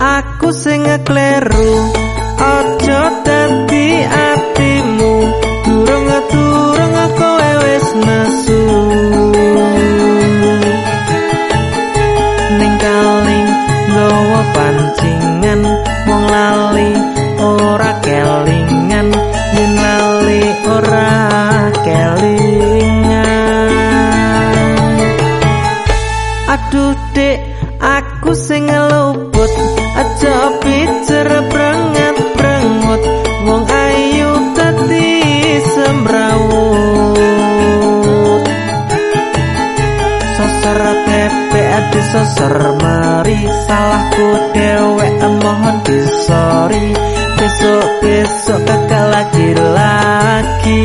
aku sing kleru aja tetep sosor mari salahku dewek mohon disori. Besok besok kakak lagi lagi